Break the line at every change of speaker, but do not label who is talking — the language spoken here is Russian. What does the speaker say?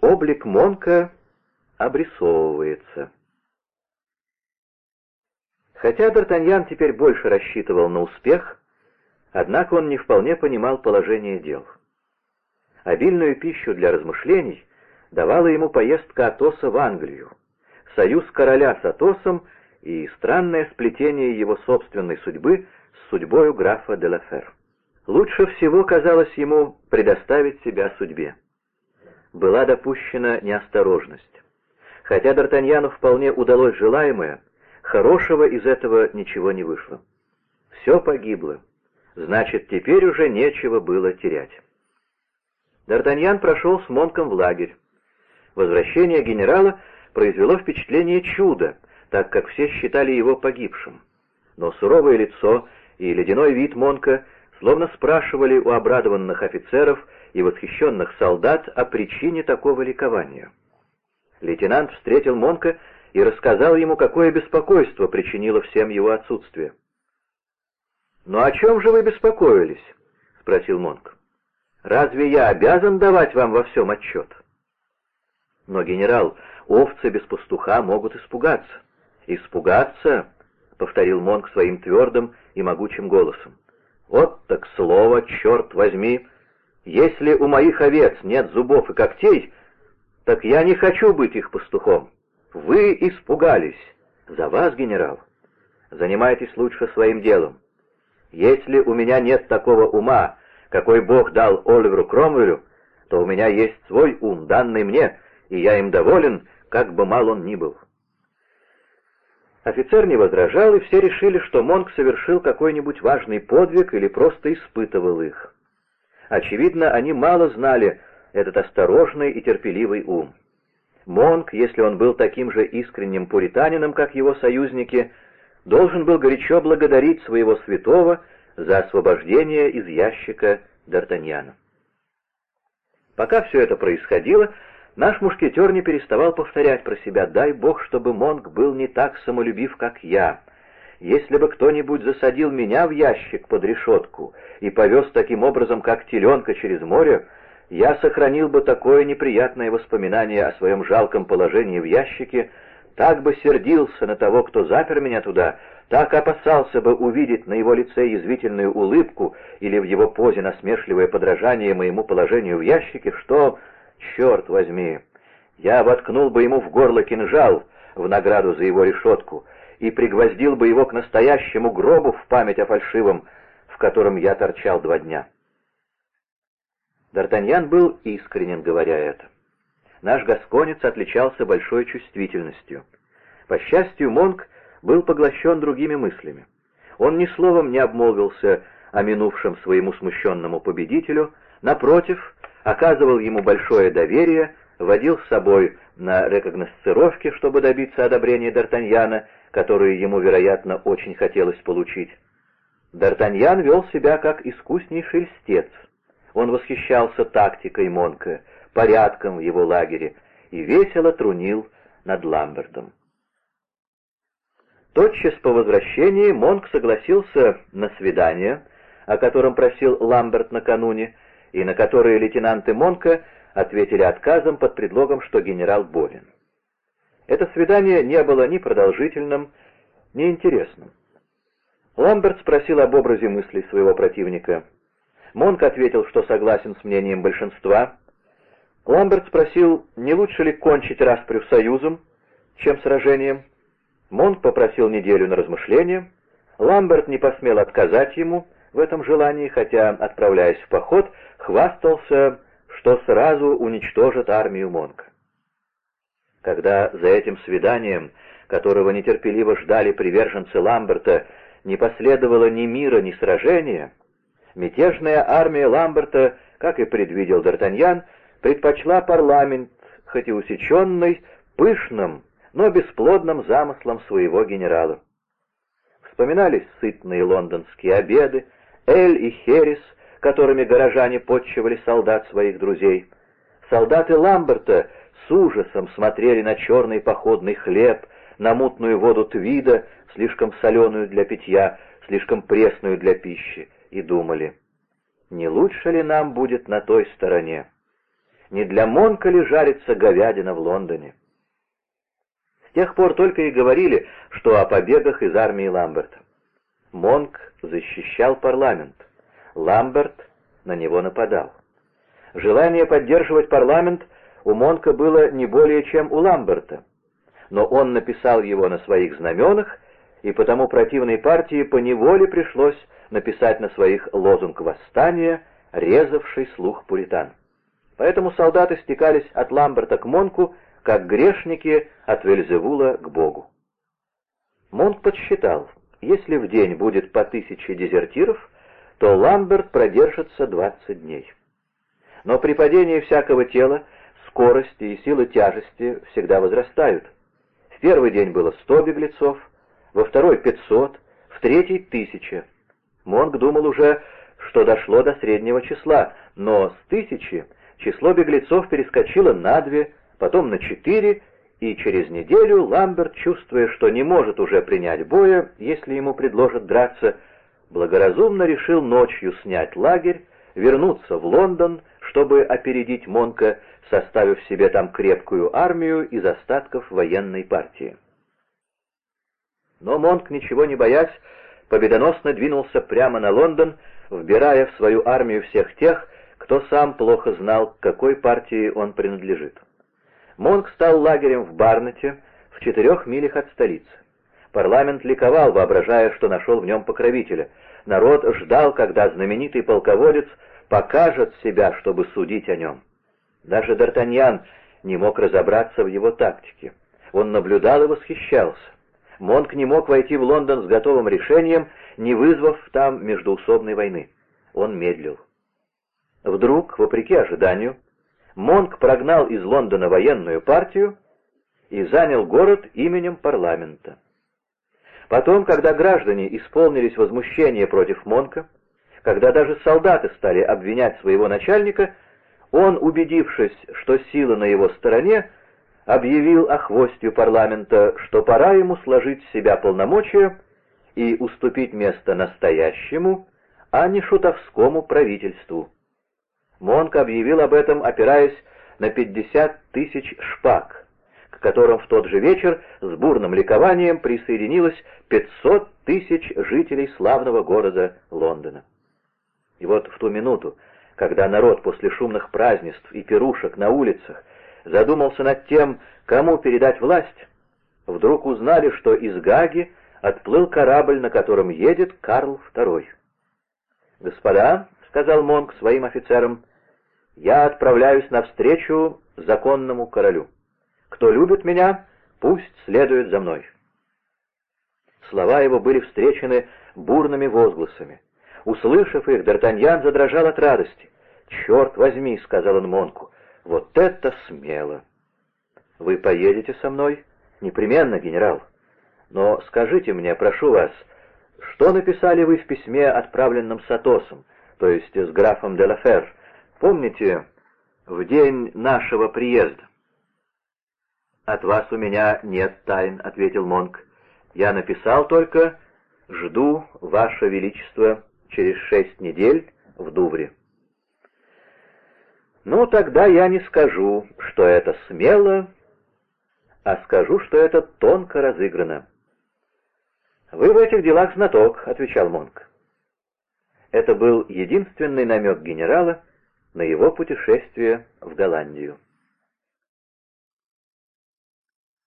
облик Монка обрисовывается. Хотя Д'Артаньян теперь больше рассчитывал на успех, однако он не вполне понимал положение дел. Обильную пищу для размышлений давала ему поездка Атоса в Англию, союз короля с Атосом и странное сплетение его собственной судьбы с судьбою графа де Лафер. Лучше всего казалось ему предоставить себя судьбе. Была допущена неосторожность. Хотя Д'Артаньяну вполне удалось желаемое, хорошего из этого ничего не вышло. Все погибло. Значит, теперь уже нечего было терять. Д'Артаньян прошел с Монком в лагерь. Возвращение генерала произвело впечатление чуда, так как все считали его погибшим. Но суровое лицо и ледяной вид Монка словно спрашивали у обрадованных офицеров и восхищенных солдат о причине такого ликования. Лейтенант встретил Монка и рассказал ему, какое беспокойство причинило всем его отсутствие. «Ну о чем же вы беспокоились?» — спросил Монк. «Разве я обязан давать вам во всем отчет?» «Но, генерал, овцы без пастуха могут испугаться». «Испугаться?» — повторил Монк своим твердым и могучим голосом. «Вот так слово, черт возьми! Если у моих овец нет зубов и когтей, так я не хочу быть их пастухом. Вы испугались. За вас, генерал. Занимайтесь лучше своим делом. Если у меня нет такого ума, какой Бог дал Оливеру Кромвелю, то у меня есть свой ум, данный мне, и я им доволен, как бы мал он ни был». Офицер не возражал, и все решили, что Монк совершил какой-нибудь важный подвиг или просто испытывал их. Очевидно, они мало знали этот осторожный и терпеливый ум. Монк, если он был таким же искренним пуританином, как его союзники, должен был горячо благодарить своего святого за освобождение из ящика Д'Артаньяна. Пока все это происходило, наш мушкетер не переставал повторять про себя «Дай Бог, чтобы Монк был не так самолюбив, как я», если бы кто-нибудь засадил меня в ящик под решетку и повез таким образом, как теленка через море, я сохранил бы такое неприятное воспоминание о своем жалком положении в ящике, так бы сердился на того, кто запер меня туда, так опасался бы увидеть на его лице язвительную улыбку или в его позе насмешливое подражание моему положению в ящике, что, черт возьми, я воткнул бы ему в горло кинжал в награду за его решетку и пригвоздил бы его к настоящему гробу в память о фальшивом, в котором я торчал два дня. Д'Артаньян был искренен, говоря это. Наш гасконец отличался большой чувствительностью. По счастью, Монк был поглощен другими мыслями. Он ни словом не обмолвился о минувшем своему смущенному победителю, напротив, оказывал ему большое доверие, водил с собой на рекогносцировке, чтобы добиться одобрения Д'Артаньяна, которое ему, вероятно, очень хотелось получить. Д'Артаньян вел себя как искуснейший льстец — он восхищался тактикой Монка, порядком в его лагере и весело трунил над Ламбертом. Тотчас по возвращении Монк согласился на свидание, о котором просил Ламберт накануне, и на которое лейтенанты Монка ответили отказом под предлогом, что генерал болен. Это свидание не было ни продолжительным, ни интересным. Ламберт спросил об образе мыслей своего противника — Монк ответил, что согласен с мнением большинства. Ламберт спросил, не лучше ли кончить распрю союзом, чем сражением. Монк попросил неделю на размышление. Ламберт не посмел отказать ему в этом желании, хотя, отправляясь в поход, хвастался, что сразу уничтожит армию Монка. Когда за этим свиданием, которого нетерпеливо ждали приверженцы Ламберта, не последовало ни мира, ни сражения, Мятежная армия Ламберта, как и предвидел Д'Артаньян, предпочла парламент, хоть и усеченный, пышным, но бесплодным замыслом своего генерала. Вспоминались сытные лондонские обеды, эль и херес, которыми горожане подчивали солдат своих друзей. Солдаты Ламберта с ужасом смотрели на черный походный хлеб, на мутную воду Твида, слишком соленую для питья, слишком пресную для пищи, и думали, не лучше ли нам будет на той стороне? Не для Монка ли жарится говядина в Лондоне? С тех пор только и говорили, что о побегах из армии Ламберта. Монк защищал парламент. Ламберт на него нападал. Желание поддерживать парламент у Монка было не более, чем у Ламберта. Но он написал его на своих знаменах, и потому противной партии поневоле пришлось написать на своих лозунг восстания, резавший слух пуритан. Поэтому солдаты стекались от Ламберта к Монку, как грешники от Вельзевула к Богу. Монк подсчитал, если в день будет по тысяче дезертиров, то Ламберт продержится 20 дней. Но при падении всякого тела скорости и силы тяжести всегда возрастают. В первый день было 100 беглецов, во второй — 500, в третий — 1000. Монк думал уже, что дошло до среднего числа, но с тысячи число беглецов перескочило на две, потом на четыре, и через неделю Ламберт, чувствуя, что не может уже принять боя, если ему предложат драться, благоразумно решил ночью снять лагерь, вернуться в Лондон, чтобы опередить Монка, составив себе там крепкую армию из остатков военной партии. Но Монк, ничего не боясь, победоносно двинулся прямо на Лондон, вбирая в свою армию всех тех, кто сам плохо знал, к какой партии он принадлежит. Монк стал лагерем в Барнете, в четырех милях от столицы. Парламент ликовал, воображая, что нашел в нем покровителя. Народ ждал, когда знаменитый полководец покажет себя, чтобы судить о нем. Даже Д'Артаньян не мог разобраться в его тактике. Он наблюдал и восхищался. Монк не мог войти в Лондон с готовым решением, не вызвав там междоусобной войны. Он медлил. Вдруг, вопреки ожиданию, Монк прогнал из Лондона военную партию и занял город именем парламента. Потом, когда граждане исполнились возмущения против Монка, когда даже солдаты стали обвинять своего начальника, он, убедившись, что сила на его стороне, объявил охвостью парламента, что пора ему сложить с себя полномочия и уступить место настоящему, а не шутовскому правительству. Монк объявил об этом, опираясь на 50 тысяч шпаг, которым в тот же вечер с бурным ликованием присоединилось 500 тысяч жителей славного города Лондона. И вот в ту минуту, когда народ после шумных празднеств и пирушек на улицах задумался над тем, кому передать власть, вдруг узнали, что из Гаги отплыл корабль, на котором едет Карл II. «Господа», — сказал Монк своим офицерам, — «я отправляюсь навстречу законному королю. Кто любит меня, пусть следует за мной». Слова его были встречены бурными возгласами. Услышав их, Д'Артаньян задрожал от радости. «Черт возьми», — сказал он Монку, — «вот это смело!» «Вы поедете со мной?» «Непременно, генерал. Но скажите мне, прошу вас, что написали вы в письме, отправленном Сатосом, то есть с графом де Лафер? Помните, в день нашего приезда?» «От вас у меня нет тайн», — ответил Монк. «Я написал только «Жду, Ваше Величество, через шесть недель в Дувре». «Ну, тогда я не скажу, что это смело, а скажу, что это тонко разыграно». «Вы в этих делах знаток», — отвечал Монк. Это был единственный намек генерала на его путешествие в Голландию.